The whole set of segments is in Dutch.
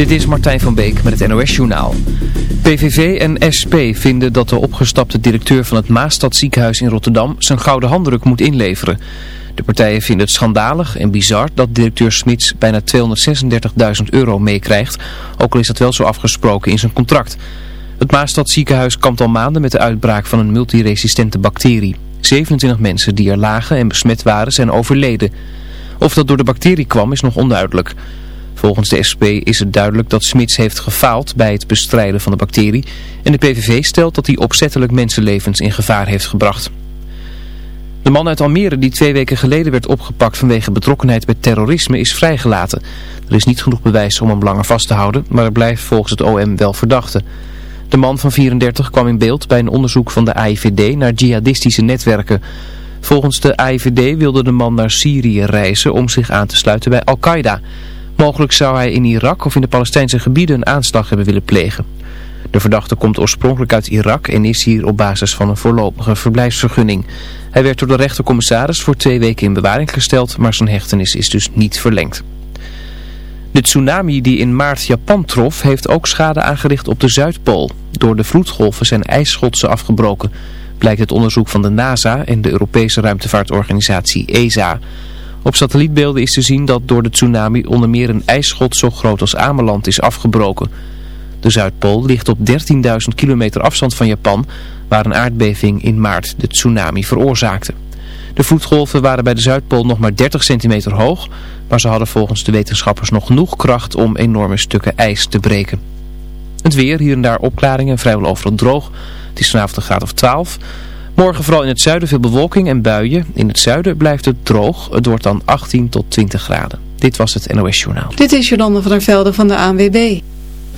Dit is Martijn van Beek met het NOS Journaal. PVV en SP vinden dat de opgestapte directeur van het Maastad ziekenhuis in Rotterdam zijn gouden handdruk moet inleveren. De partijen vinden het schandalig en bizar dat directeur Smits bijna 236.000 euro meekrijgt, ook al is dat wel zo afgesproken in zijn contract. Het Maastad ziekenhuis kampt al maanden met de uitbraak van een multiresistente bacterie. 27 mensen die er lagen en besmet waren zijn overleden. Of dat door de bacterie kwam is nog onduidelijk. Volgens de SP is het duidelijk dat Smits heeft gefaald bij het bestrijden van de bacterie en de PVV stelt dat hij opzettelijk mensenlevens in gevaar heeft gebracht. De man uit Almere die twee weken geleden werd opgepakt vanwege betrokkenheid met terrorisme is vrijgelaten. Er is niet genoeg bewijs om hem langer vast te houden, maar er blijft volgens het OM wel verdachte. De man van 34 kwam in beeld bij een onderzoek van de AIVD naar jihadistische netwerken. Volgens de AIVD wilde de man naar Syrië reizen om zich aan te sluiten bij Al-Qaeda. Mogelijk zou hij in Irak of in de Palestijnse gebieden een aanslag hebben willen plegen. De verdachte komt oorspronkelijk uit Irak en is hier op basis van een voorlopige verblijfsvergunning. Hij werd door de rechtercommissaris voor twee weken in bewaring gesteld, maar zijn hechtenis is dus niet verlengd. De tsunami die in maart Japan trof heeft ook schade aangericht op de Zuidpool. Door de vloedgolven zijn ijsschotsen afgebroken, blijkt het onderzoek van de NASA en de Europese ruimtevaartorganisatie ESA. Op satellietbeelden is te zien dat door de tsunami onder meer een ijsschot zo groot als Ameland is afgebroken. De Zuidpool ligt op 13.000 kilometer afstand van Japan, waar een aardbeving in maart de tsunami veroorzaakte. De voetgolven waren bij de Zuidpool nog maar 30 centimeter hoog, maar ze hadden volgens de wetenschappers nog genoeg kracht om enorme stukken ijs te breken. Het weer, hier en daar opklaringen, vrijwel overal droog. Het is vanavond een graad of 12. Morgen vooral in het zuiden veel bewolking en buien. In het zuiden blijft het droog. Het wordt dan 18 tot 20 graden. Dit was het NOS Journaal. Dit is Jolande van der Velde van de ANWB.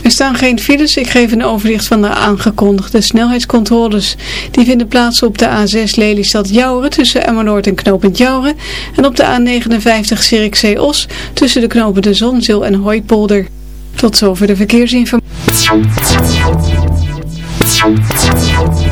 Er staan geen files. Ik geef een overzicht van de aangekondigde snelheidscontroles. Die vinden plaats op de A6 Lelystad-Jouren tussen Emmernoord en Knopend Jouren. En op de A59 Zierikzee-Os tussen de knopen de en Hooipolder. Tot zover de verkeersinformatie.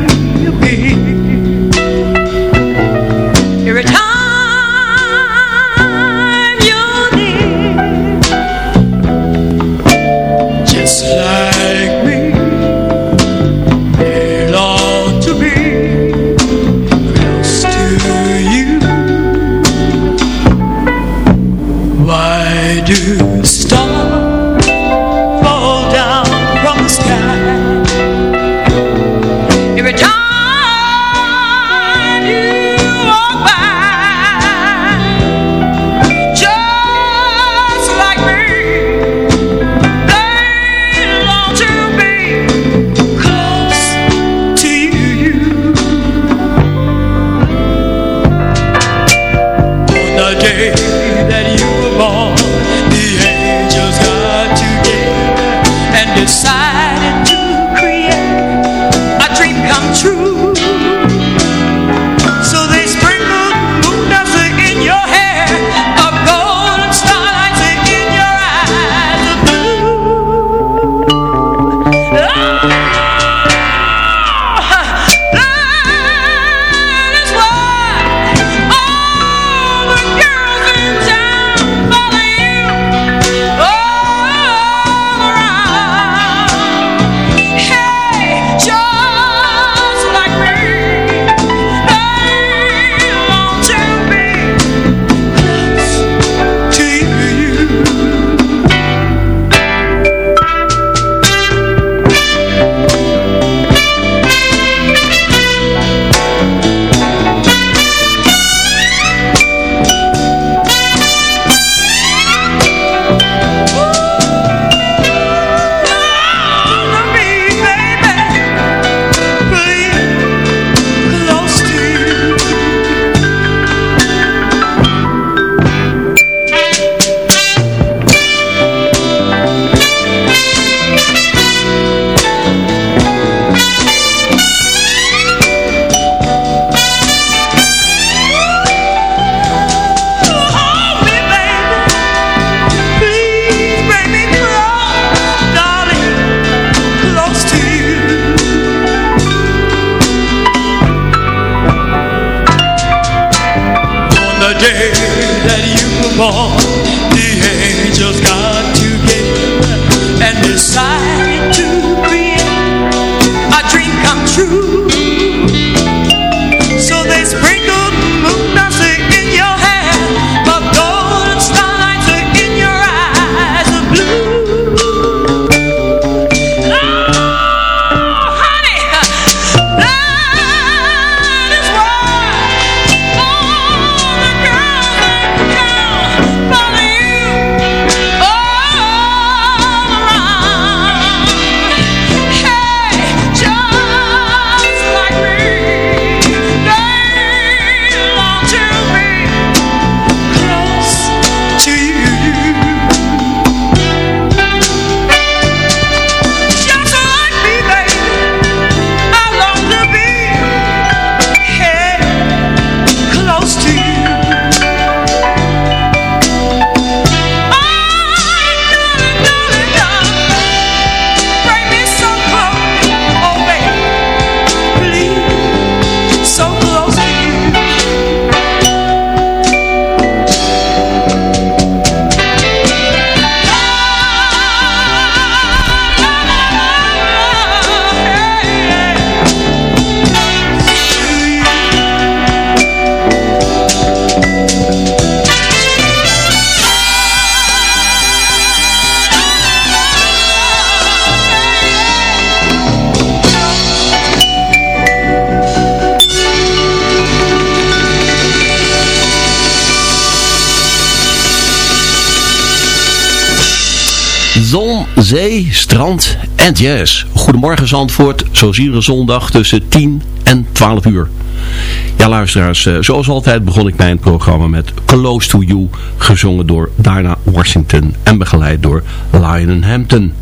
strand en jazz. Goedemorgen Zandvoort, zo iedere zondag tussen 10 en 12 uur. Ja luisteraars, eh, zoals altijd begon ik mijn programma met Close to You, gezongen door Diana Washington en begeleid door Lionel Hampton.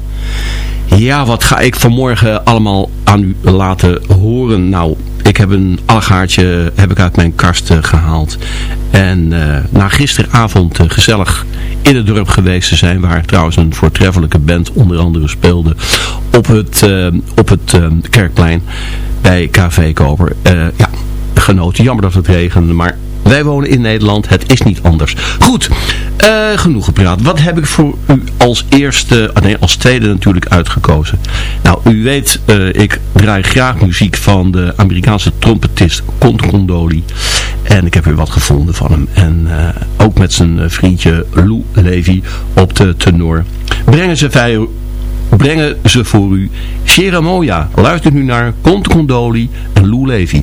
Ja, wat ga ik vanmorgen allemaal aan u laten horen? Nou, ik heb een allegaartje heb ik uit mijn kast eh, gehaald. En eh, na gisteravond eh, gezellig in het dorp geweest te zijn, waar trouwens een voortreffelijke band onder andere speelde op het, eh, op het eh, Kerkplein bij KV Koper. Eh, ja, genoten. Jammer dat het regende, maar wij wonen in Nederland. Het is niet anders. Goed, eh, genoeg gepraat. Wat heb ik voor u als eerste, ah nee, als tweede natuurlijk uitgekozen? Nou, u weet, eh, ik draai graag muziek van de Amerikaanse trompetist Cont Condoli. En ik heb weer wat gevonden van hem. En eh, ook met zijn vriendje Lou Levy op de tenor. Brengen ze brengen ze voor u Sheramoya. Luister nu naar Cont Condoli en Lou Levy.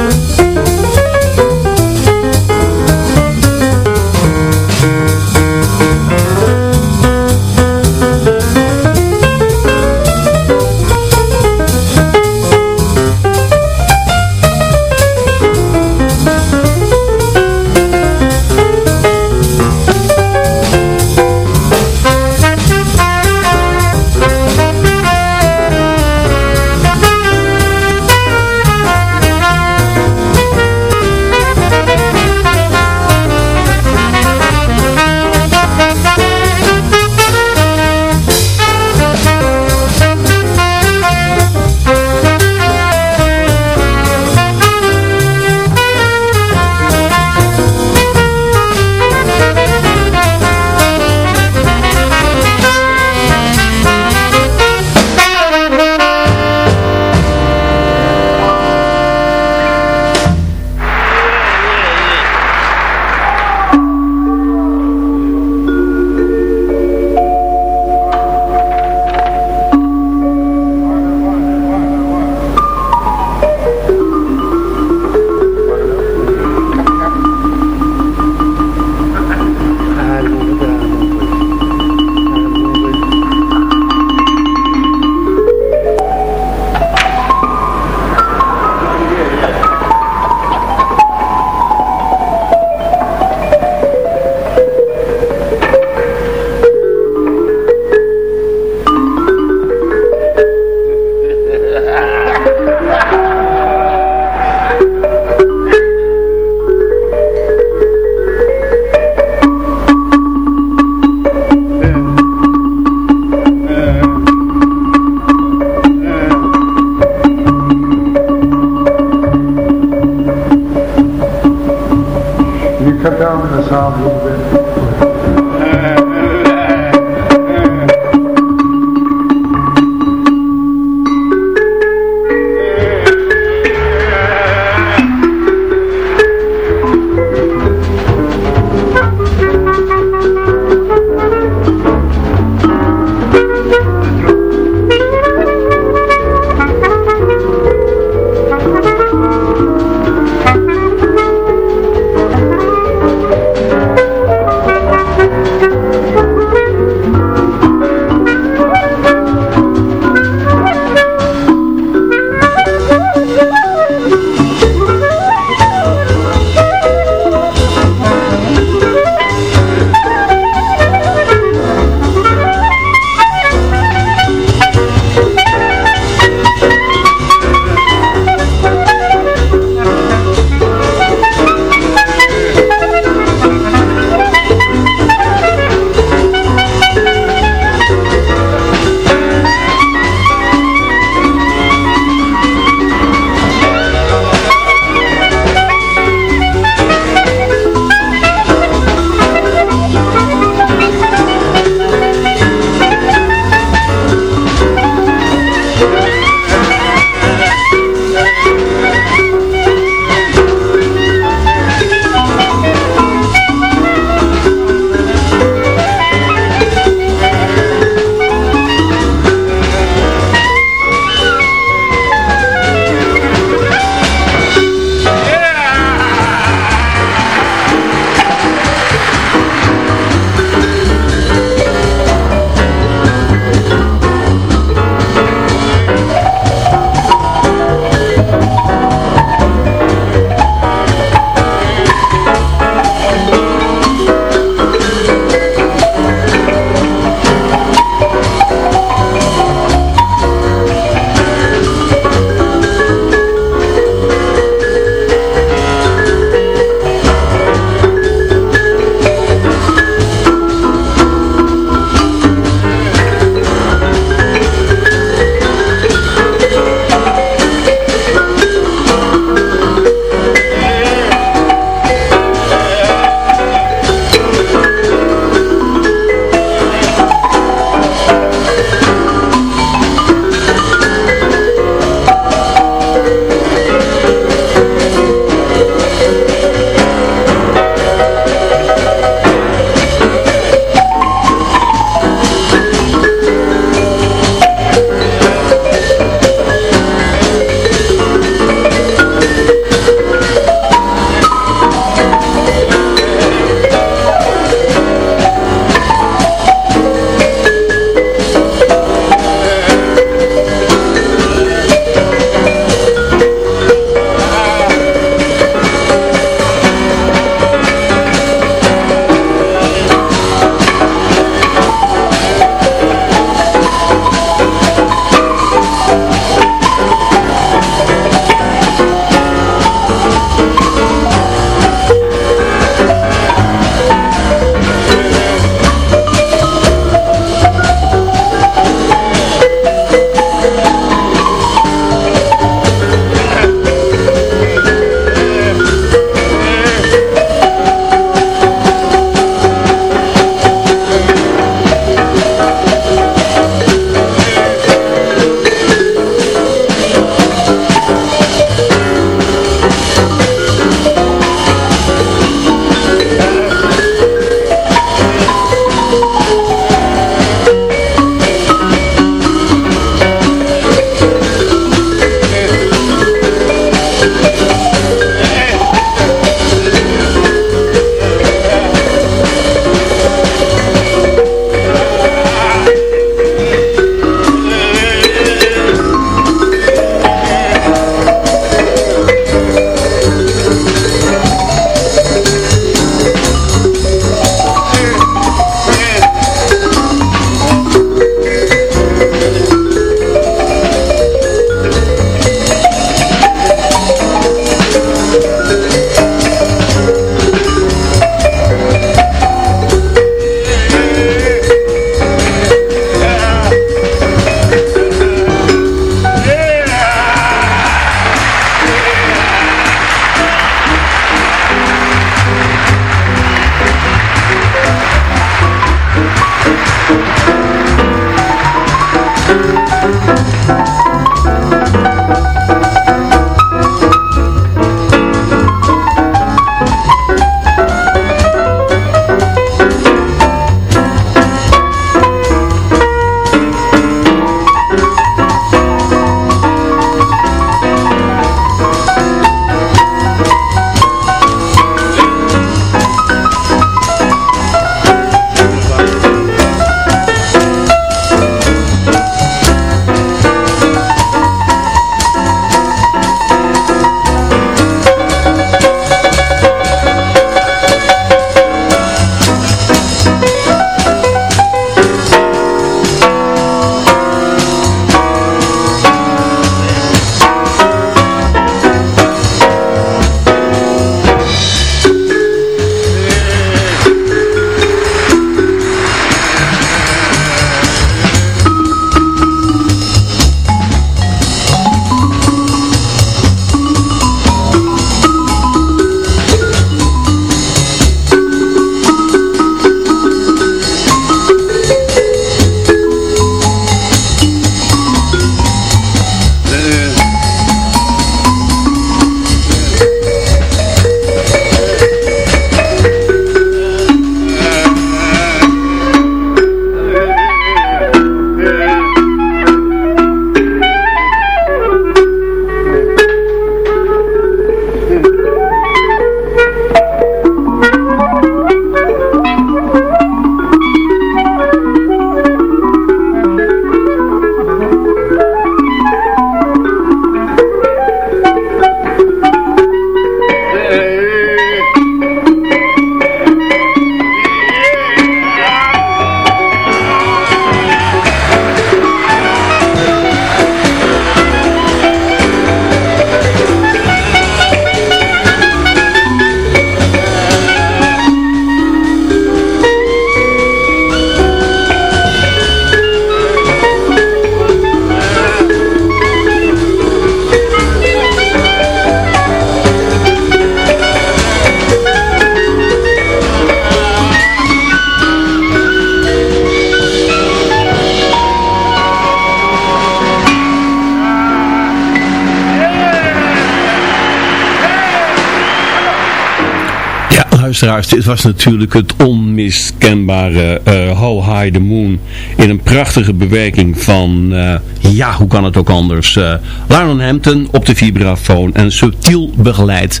Luisteraars, dit was natuurlijk het onmiskenbare uh, How High the Moon in een prachtige bewerking van, uh, ja, hoe kan het ook anders, uh, Lionel Hampton op de vibrafoon en subtiel begeleid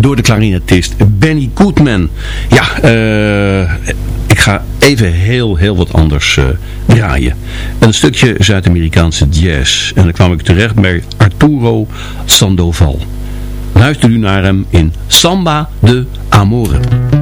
door de klarinetist Benny Goodman. Ja, ik ga even heel, heel wat anders draaien. Een stukje Zuid-Amerikaanse jazz en dan kwam ik terecht bij Arturo Sandoval. Luister u naar hem in Samba de Amore.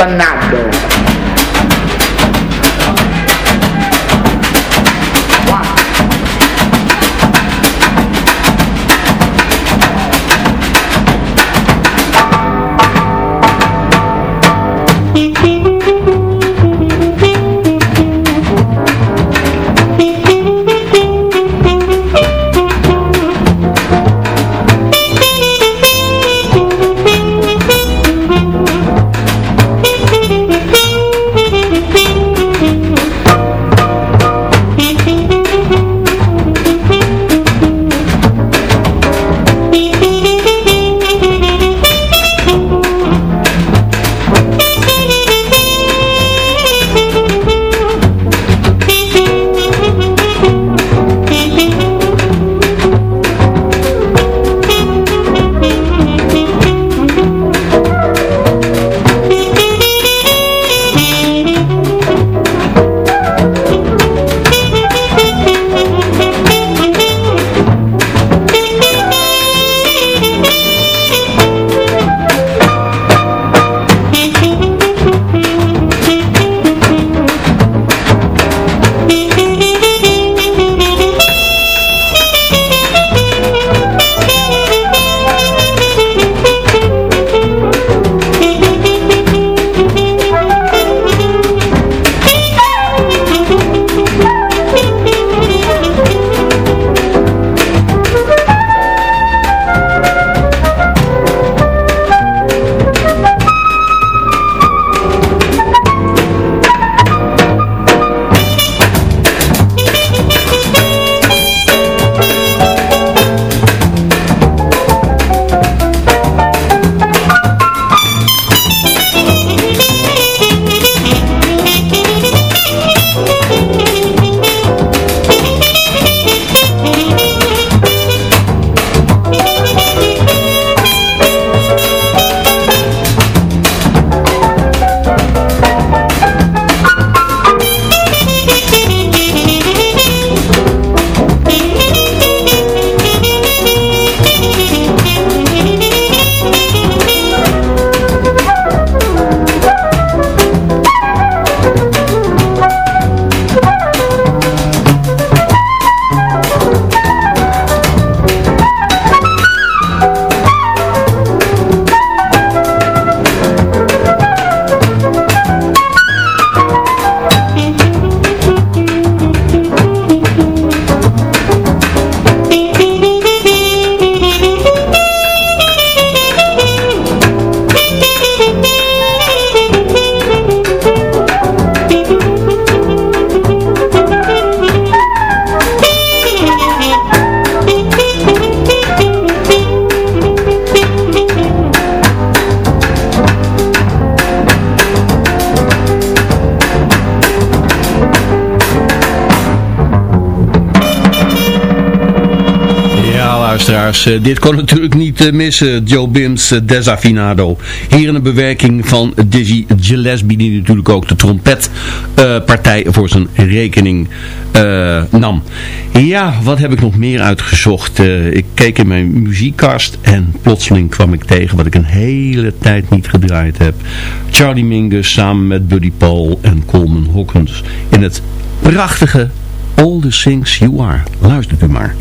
banale Eh, dit kon natuurlijk niet uh, missen, Joe Bims uh, Desafinado. Hier in een bewerking van Dizzy Gillespie, die natuurlijk ook de trompetpartij voor zijn rekening nam. Ja, wat heb ik nog meer uitgezocht? ik keek in mijn muziekkast en plotseling kwam ik tegen wat ik een hele tijd niet gedraaid heb. Charlie Mingus samen met Buddy Paul en Coleman Hawkins in het prachtige All the Things You Are. Luistert u maar.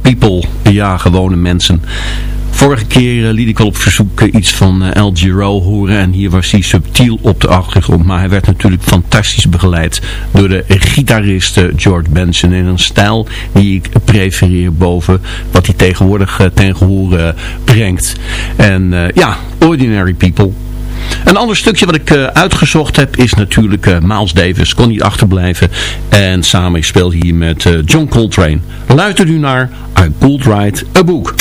People. Ja, gewone mensen. Vorige keer uh, liet ik al op verzoek iets van El Giro horen en hier was hij subtiel op de achtergrond. Maar hij werd natuurlijk fantastisch begeleid door de gitarist George Benson in een stijl die ik prefereer boven wat hij tegenwoordig ten gehoor brengt. En ja, Ordinary People. Een ander stukje wat ik uh, uitgezocht heb is natuurlijk uh, Miles Davis. Kon niet achterblijven. En samen speel hier met uh, John Coltrane. Luister u naar I Could Write a Book.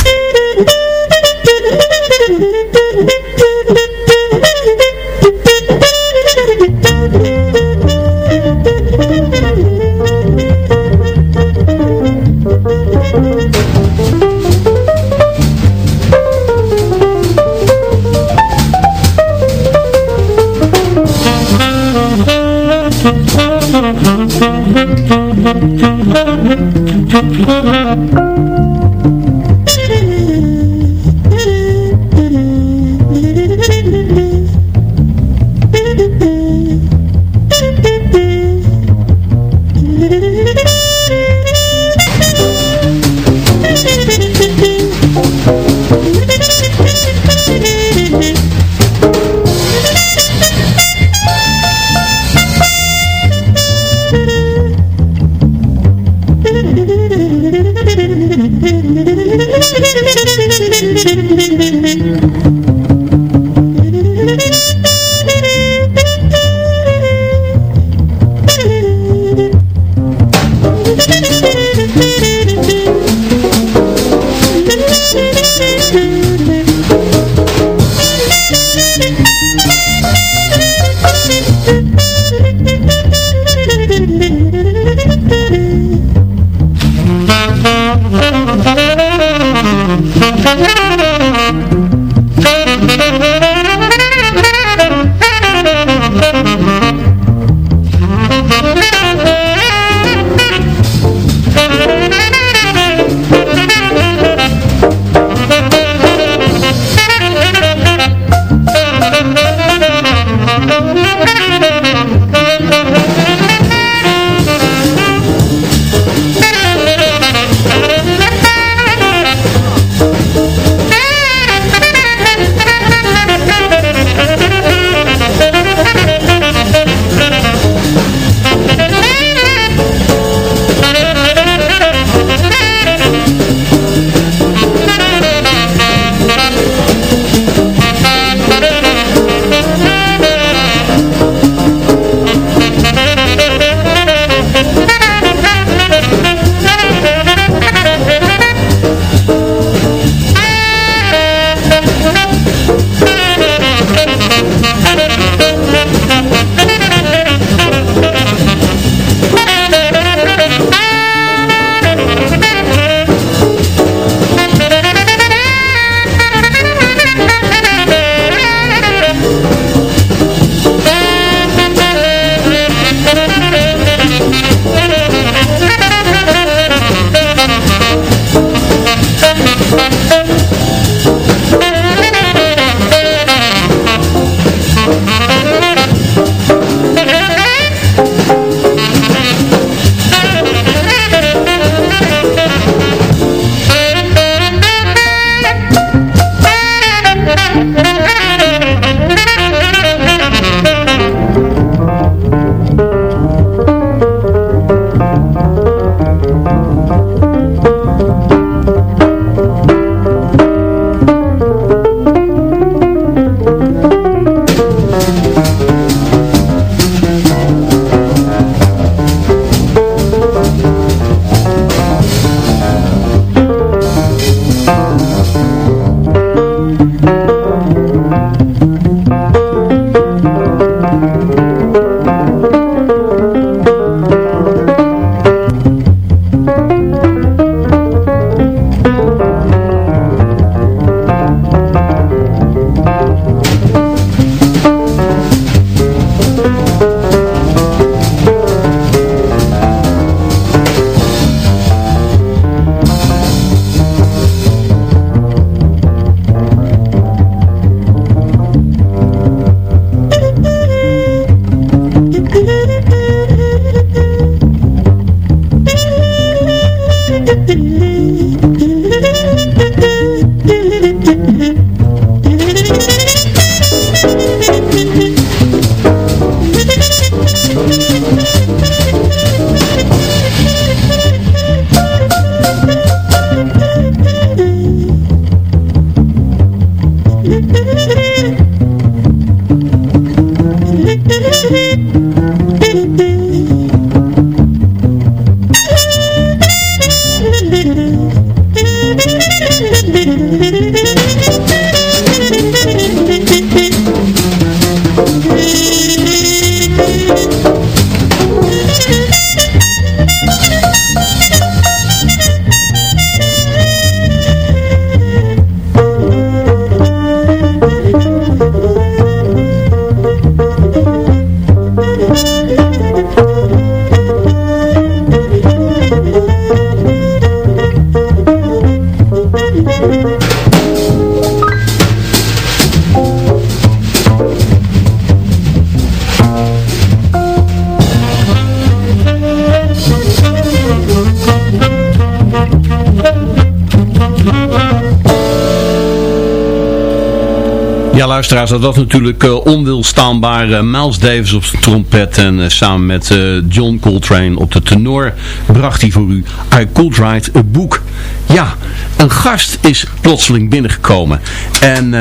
Luisteraars, dat was natuurlijk uh, Miles Davis op zijn trompet en uh, samen met John Coltrane op de tenor bracht hij voor u I Could Write a Book. Ja, een gast is plotseling binnengekomen en...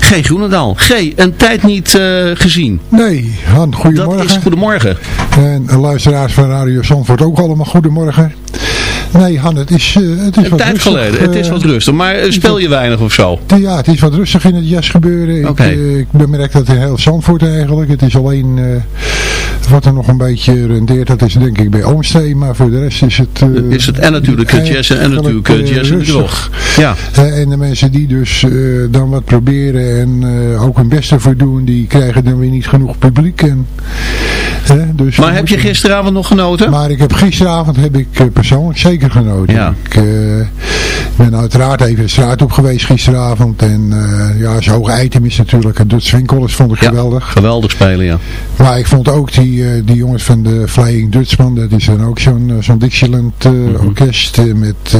G. Groenendaal. G. Een tijd niet gezien. Nee, Han, goedemorgen. Dat is goedemorgen. En luisteraars van Radio Zandvoort ook allemaal goedemorgen. Nee, Han, het is, uh, het is een wat tijd rustig. geleden. Het is uh, wat rustig. Maar uh, speel je weinig of zo? Ja, het is wat rustig in het jazzgebeuren. Oké. Ik, ik bemerk dat in heel Zandvoort eigenlijk. Het is alleen wat er nog een beetje rendeert, dat is denk ik bij Oomstee. Maar voor de rest is het... is het en natuurlijk jazz en natuurlijk jazz en droog. Ja. en de mensen die dus dan wat proberen en ook hun beste voor doen, die krijgen dan weer niet genoeg publiek. En, dus maar heb je gisteravond nog genoten? Maar ik heb gisteravond heb ik persoonlijk zeker genoten. Ja. Ik uh, ben uiteraard even de straat op geweest gisteravond. En uh, ja, zo'n hoge item is natuurlijk. En Dutch Winkelers vond ik ja, geweldig. Geweldig spelen, ja. Maar ik vond ook die, uh, die jongens van de Flying Dutchman. Dat is dan ook zo'n zo'n Dixieland mm -hmm. orkest met...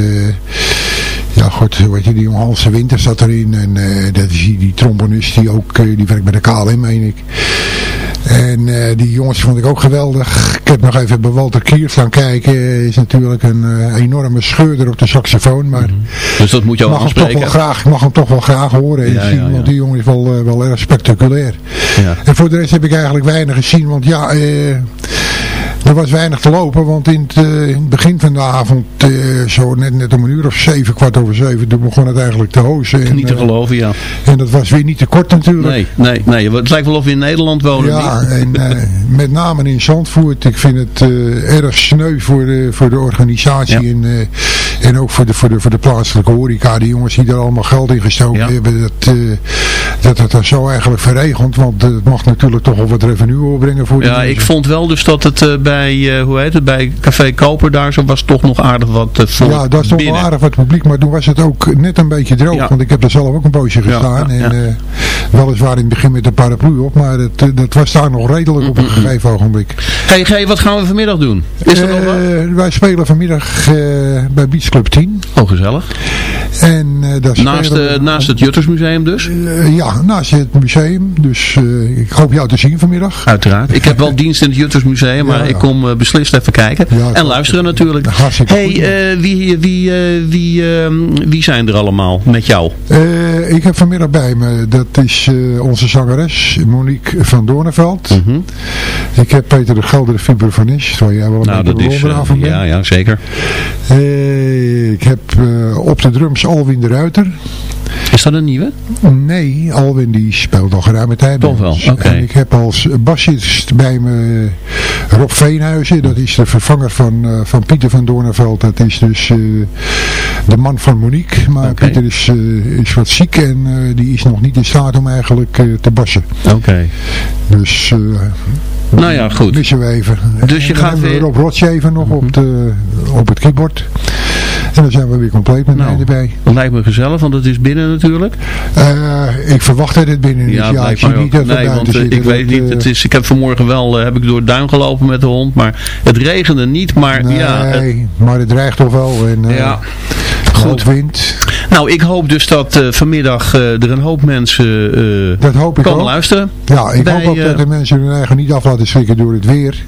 ja, god, weet je, die jonge Hanse Winter zat erin. En dat is die, die trombonist die ook, die werkt bij de KLM, meen ik. En uh, die jongens vond ik ook geweldig. Ik heb nog even bij Walter Kier gaan kijken. Is natuurlijk een uh, enorme scheurder op de saxofoon. Maar dus dat moet je mag aanspreken? Hem toch wel graag, ik mag hem toch wel graag horen en ja, zien. Ja, ja. Want die jongen is wel, uh, wel erg spectaculair. En voor de rest heb ik eigenlijk weinig gezien. Want ja... Er was weinig te lopen, want in het, uh, in het begin van de avond, uh, zo net, net om een uur of zeven, kwart over zeven, toen begon het eigenlijk te hozen. En, niet te geloven, ja. En dat was weer niet te kort natuurlijk. Nee, nee, nee. Het lijkt wel of we in Nederland wonen. Ja, en uh, met name in Zandvoort. Ik vind het erg sneu voor de, voor de organisatie ja. en, en ook voor de, voor, de, voor de plaatselijke horeca. Die jongens die er allemaal geld in gestoken ja. hebben, dat, dat dat er zo eigenlijk verregelt. Want het mag natuurlijk toch wel wat revenue opbrengen voor Ja, ik vond wel dus dat het bij, uh, hoe heet het, bij Café Koper daar zo was toch nog aardig wat uh, vol Ja, dat is toch wel aardig wat publiek, maar toen was het ook net een beetje droog, ja. want ik heb er zelf ook een poosje gestaan. Ja, ja, en uh, weliswaar in het begin met de paraplu op, maar dat, dat was daar nog redelijk op een gegeven ogenblik. Hey, hey, wat gaan we vanmiddag doen? Is er nog wat? Wij spelen vanmiddag bij Beach Club 10. Oh, gezellig. En, daar naast, we, naast het Juttersmuseum dus? ja, naast het museum. Dus ik hoop jou te zien vanmiddag. Uiteraard. Ik heb wel dienst in het Juttersmuseum, maar ik kom beslist even kijken. Ja, en luisteren natuurlijk. Hey, uh, wie, wie, uh, wie, wie zijn er allemaal met jou? ik heb vanmiddag bij me, dat is onze zangeres Monique van Doorneveld. Mm -hmm. Ik heb Peter de Gelder, de vibrafonist, waar jij wel een nou, dat is, Ja, ja, zeker. ik heb op de drums Alwin de Ruiter. Is dat een nieuwe? Nee, Alwin die speelt al geruime tijd. Toch wel, oké. Okay. En ik heb als bassist bij me Rob Veenhuizen. Dat is de vervanger van, uh, van Pieter van Doorneveld. Dat is dus uh, de man van Monique. Maar okay. Pieter is, uh, is wat ziek en die is nog niet in staat om eigenlijk te bassen. Oké. Okay. Dus... nou ja, goed. Missen we even. Dus je gaat weer... Rob Rotje even nog mm -hmm. op, de, op het keyboard. En dan zijn we weer compleet met nou, mij erbij. Dat lijkt me gezellig, want het is binnen natuurlijk. Uh, ik verwacht dat het binnen is. Ja, ja ik zie niet nee, want ik weet niet. Het is, ik heb vanmorgen wel, heb ik door het duin gelopen met de hond, maar het regende niet. Maar nee, ja, het, maar het dreigt toch wel. En, ja. Goed wind. Nou, ik hoop dus dat uh, vanmiddag uh, er een hoop mensen uh, dat hoop ik komen ook. luisteren. Ja, ik bij, hoop ook dat de mensen hun eigen niet af laten schrikken door het weer.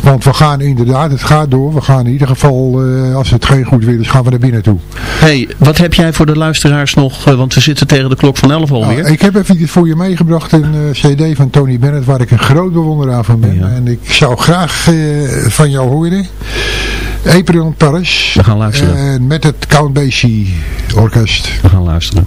Want we gaan inderdaad, het gaat door. We gaan in ieder geval, als het geen goed weer is, gaan we naar binnen toe. hey, wat heb jij voor de luisteraars nog? want we zitten tegen de klok van 11 alweer. Nou, ik heb even iets voor je meegebracht. Een cd van Tony Bennett, waar ik een groot bewonderaar van ben. Ja. En ik zou graag van jou horen. April in Paris. We gaan luisteren. En met het Count Basie Orkest. We gaan luisteren.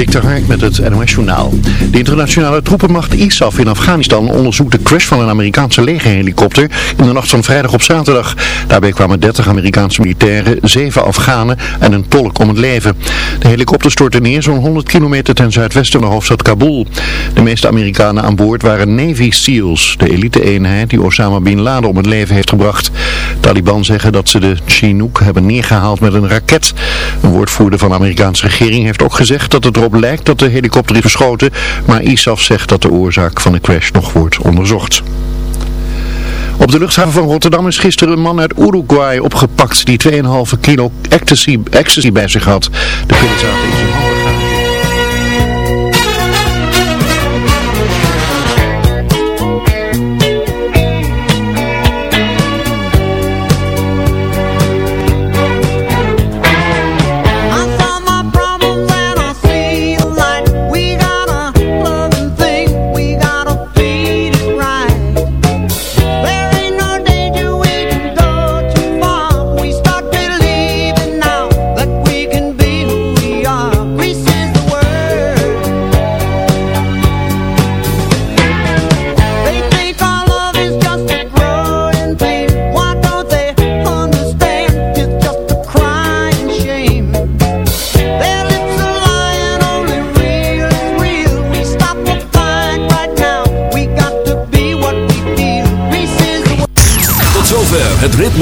Dik Hark met het NOS Journaal. De internationale troepenmacht ISAF in Afghanistan onderzoekt de crash van een Amerikaanse legerhelikopter in de nacht van vrijdag op zaterdag. Daarbij kwamen 30 Amerikaanse militairen, 7 Afghanen en een tolk om het leven. De helikopter stortte neer zo'n 100 kilometer ten zuidwesten van de hoofdstad Kabul. De meeste Amerikanen aan boord waren Navy SEALs, de elite-eenheid die Osama Bin Laden om het leven heeft gebracht. Taliban zeggen dat ze de Chinook hebben neergehaald met een raket. Een woordvoerder van de Amerikaanse regering heeft ook gezegd dat het erop lijkt dat de helikopter is beschoten, maar ISAF zegt dat de oorzaak van de crash nog wordt onderzocht. Op de luchthaven van Rotterdam is gisteren een man uit Uruguay opgepakt die 2,5 kilo ecstasy, ecstasy bij zich had. De pillen zaten in zijn